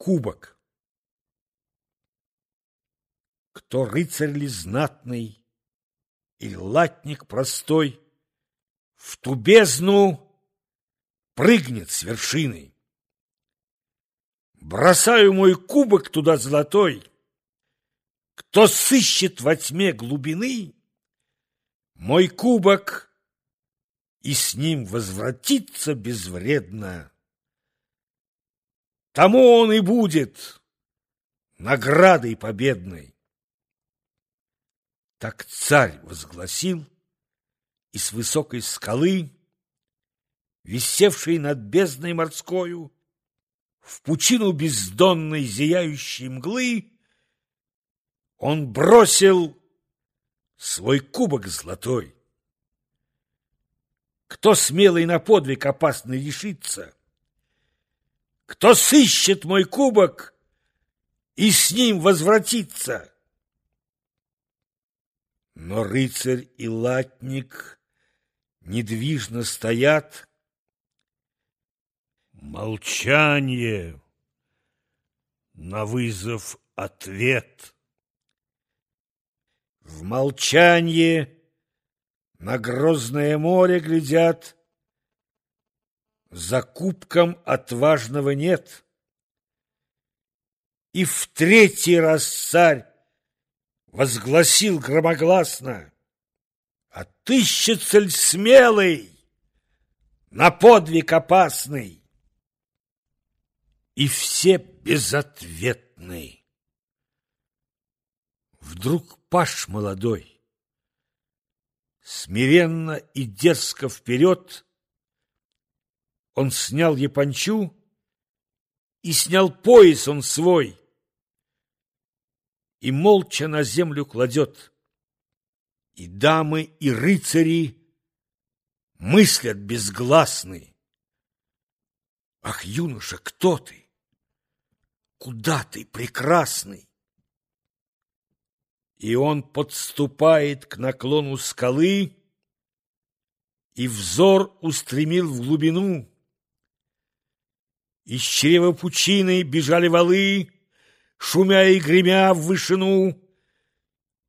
Кубок. Кто рыцарь ли знатный или латник простой, В ту бездну прыгнет с вершины. Бросаю мой кубок туда золотой. Кто сыщет во тьме глубины, Мой кубок и с ним возвратится безвредно. Тому он и будет наградой победной. Так царь возгласил, и с высокой скалы, висевшей над бездной морскою, в пучину бездонной зияющей мглы, он бросил свой кубок золотой. Кто смелый на подвиг опасный решится, кто сыщет мой кубок и с ним возвратится? Но рыцарь и латник недвижно стоят. Молчание на вызов ответ. В молчании на грозное море глядят за кубком отважного нет. И в третий раз царь возгласил громогласно, Отыщется ль смелый на подвиг опасный? И все безответны. Вдруг паш молодой, смиренно и дерзко вперед он снял япончу и снял пояс он свой и молча на землю кладет. И дамы, и рыцари мыслят безгласны. Ах, юноша, кто ты? Куда ты, прекрасный? И он подступает к наклону скалы, И взор устремил в глубину, из чрева пучины бежали валы, Шумя и гремя в вышину,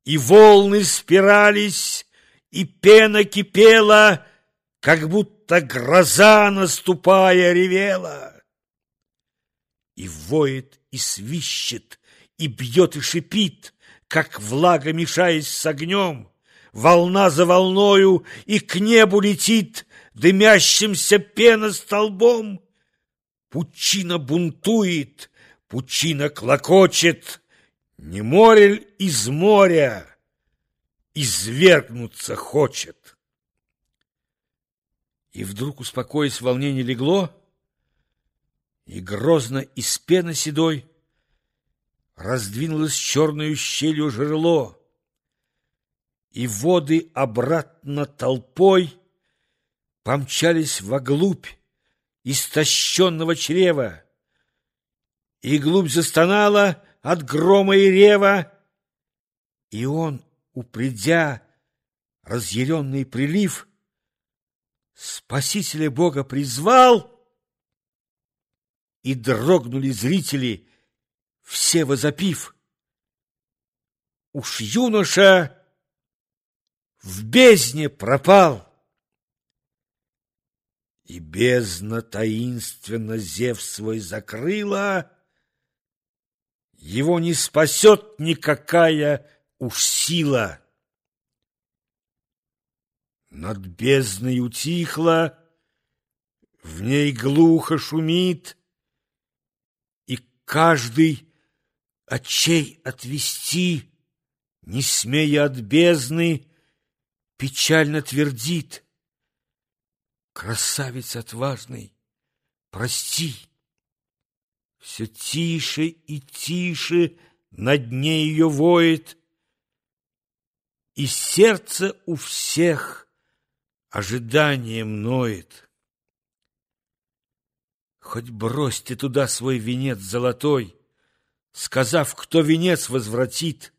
И волны спирались, и пена кипела, Как будто гроза, наступая, ревела. И воет, и свищет, и бьет, и шипит, Как влага, мешаясь с огнем, Волна за волною и к небу летит Дымящимся пена столбом, Пучина бунтует, пучина клокочет, Не море из моря извергнуться хочет. И вдруг, успокоясь, волнение легло, И грозно из пены седой Раздвинулось черную щелью жерло, И воды обратно толпой Помчались воглубь, истощенного чрева, и глубь застонала от грома и рева, и он, упредя разъяренный прилив, Спасителя Бога призвал, и дрогнули зрители, все возопив. Уж юноша в бездне пропал. И бездна таинственно зев свой закрыла, Его не спасет никакая уж сила. Над бездной утихла, в ней глухо шумит, И каждый очей отвести, Не смея от бездны, печально твердит — Красавец отважный, прости. Все тише и тише на дне ее воет, И сердце у всех ожиданием ноет. Хоть брось ты туда свой венец золотой, Сказав, кто венец возвратит,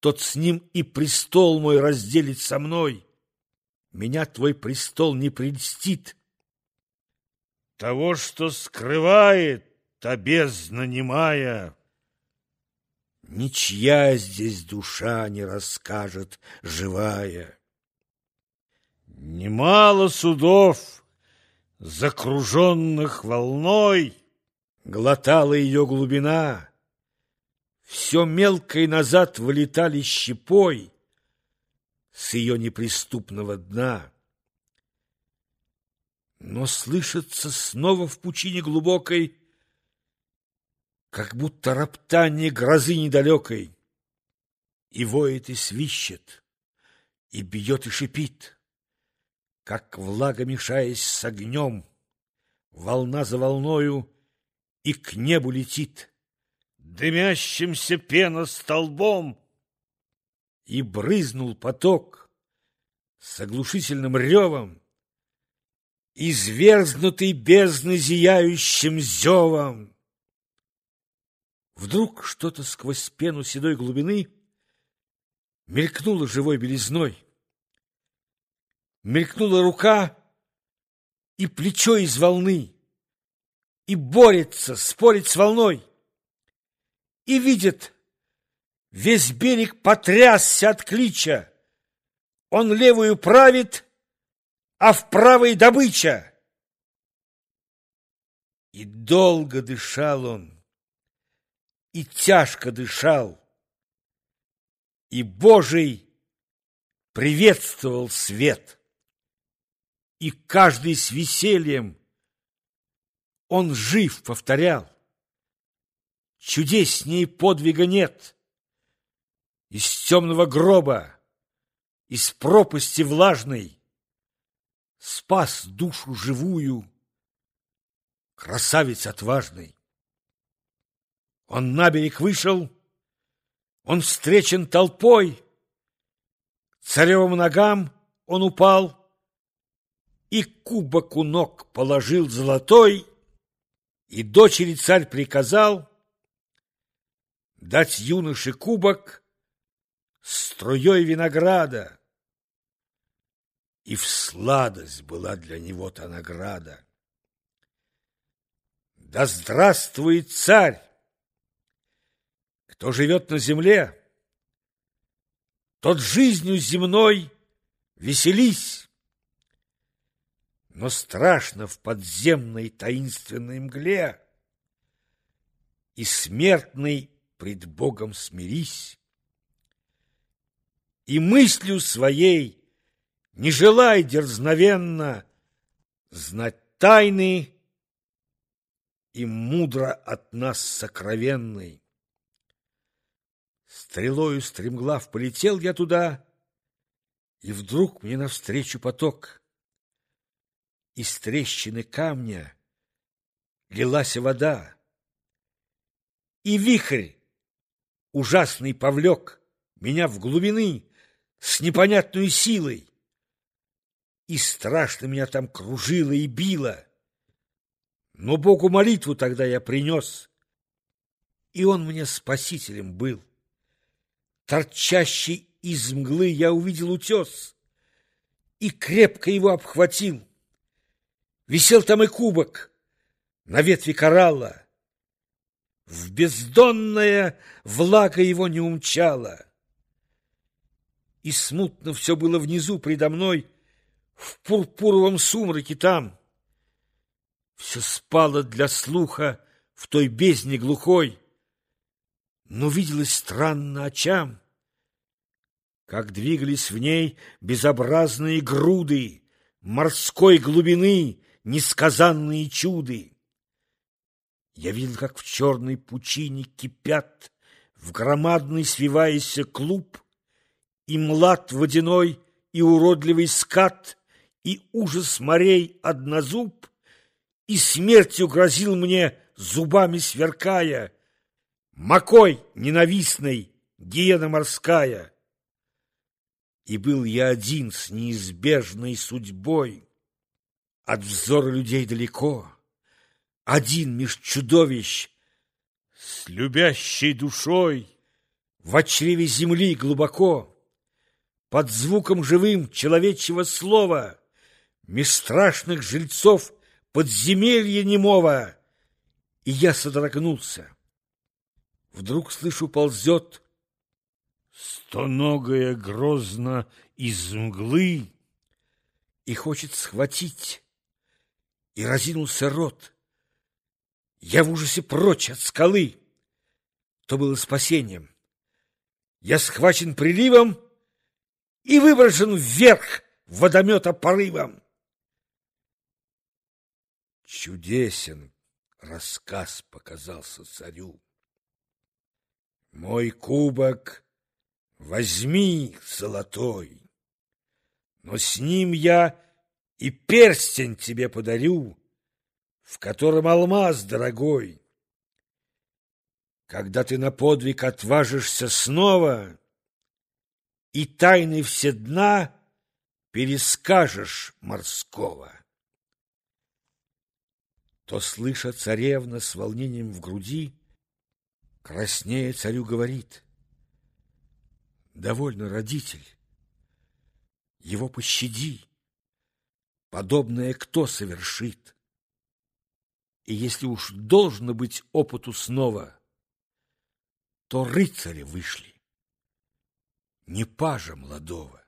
Тот с ним и престол мой разделит со мной. Меня твой престол не прельстит. Того, что скрывает та бездна немая. Ничья здесь душа не расскажет живая. Немало судов, закруженных волной, Глотала ее глубина, Все мелкой назад вылетали щепой С ее неприступного дна. Но слышится снова в пучине глубокой Как будто роптание грозы недалекой, И воет, и свищет, и бьет, и шипит, Как влага, мешаясь с огнем, Волна за волною и к небу летит, Дымящимся пена столбом, И брызнул поток с оглушительным ревом, Изверзнутый бездны зияющим зевом. Вдруг что-то сквозь пену седой глубины Мелькнуло живой белизной. Мелькнула рука и плечо из волны, И борется, спорит с волной, И видит, весь берег потрясся от клича, Он левую правит, а в правой добыча. И долго дышал он, и тяжко дышал, и Божий приветствовал свет. И каждый с весельем он жив повторял. Чудеснее подвига нет. Из темного гроба, из пропасти влажной спас душу живую, красавец отважный. Он на берег вышел, он встречен толпой, царевым ногам он упал и кубок у ног положил золотой, и дочери царь приказал дать юноше кубок струей винограда, и в сладость была для него та награда. Да здравствует царь! Кто живет на земле, тот жизнью земной веселись. Но страшно в подземной таинственной мгле, И смертный пред Богом смирись. И мыслью своей не желай дерзновенно знать тайны и мудро от нас сокровенной. Стрелою стремглав полетел я туда, и вдруг мне навстречу поток. Из трещины камня лилась вода, и вихрь ужасный повлек меня в глубины с непонятной силой и страшно меня там кружило и било. Но Богу молитву тогда я принес, и Он мне спасителем был. Торчащий из мглы я увидел утес и крепко его обхватил. Висел там и кубок на ветви коралла. В бездонная влага его не умчала. И смутно все было внизу предо мной, в пурпуровом сумраке там. Все спало для слуха в той бездне глухой, но виделось странно очам, как двигались в ней безобразные груды морской глубины несказанные чуды. Я видел, как в черной пучине кипят в громадный свиваясь клуб и млад водяной и уродливый скат и ужас морей однозуб, и смертью грозил мне, зубами сверкая, Макой ненавистной, гиена морская. И был я один с неизбежной судьбой, От взора людей далеко, Один меж чудовищ, с любящей душой, В чреве земли глубоко, Под звуком живым человечьего слова — Меж страшных жильцов подземелья немого и я содрогнулся. Вдруг слышу, ползет стоногая грозно из мглы и хочет схватить, и разинулся рот. Я в ужасе прочь от скалы. То было спасением. Я схвачен приливом и выброшен вверх водомета порывом. Чудесен рассказ показался царю. Мой кубок возьми золотой, но с ним я и перстень тебе подарю, в котором алмаз дорогой. Когда ты на подвиг отважишься снова и тайны все дна перескажешь морского, то, слыша царевна с волнением в груди, краснея царю говорит, «Довольно, родитель, его пощади, подобное кто совершит? И если уж должно быть опыту снова, то рыцари вышли, не пажа молодого.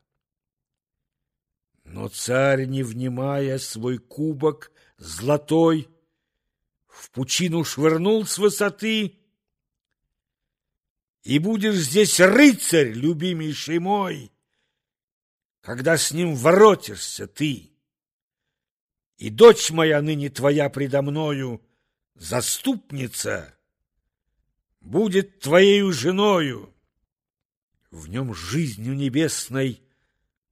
Но царь, не внимая свой кубок золотой, в пучину швырнул с высоты, и будешь здесь рыцарь, любимейший мой, когда с ним воротишься ты. И дочь моя ныне твоя предо мною, заступница, будет твоею женою. В нем жизнью небесной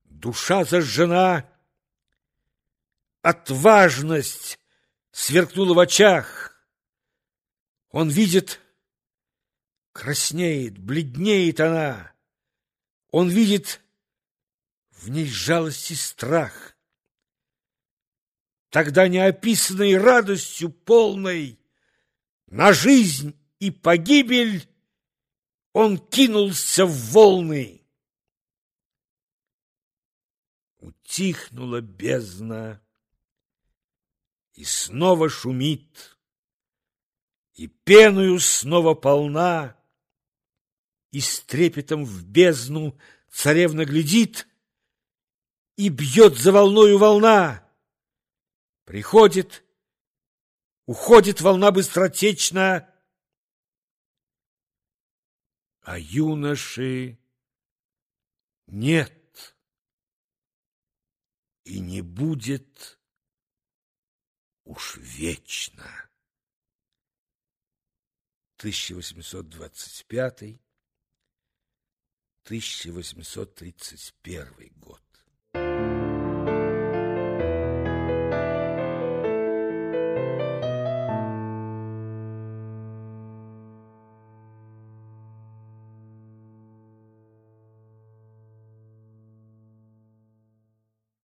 душа зажжена, отважность сверкнула в очах. Он видит, краснеет, бледнеет она. Он видит в ней жалость и страх. Тогда неописанной радостью полной на жизнь и погибель он кинулся в волны. Утихнула бездна, и снова шумит, и пеною снова полна, и с трепетом в бездну царевна глядит, и бьет за волною волна. Приходит, уходит волна быстротечно, а юноши нет и не будет уж вечно. 1825 1831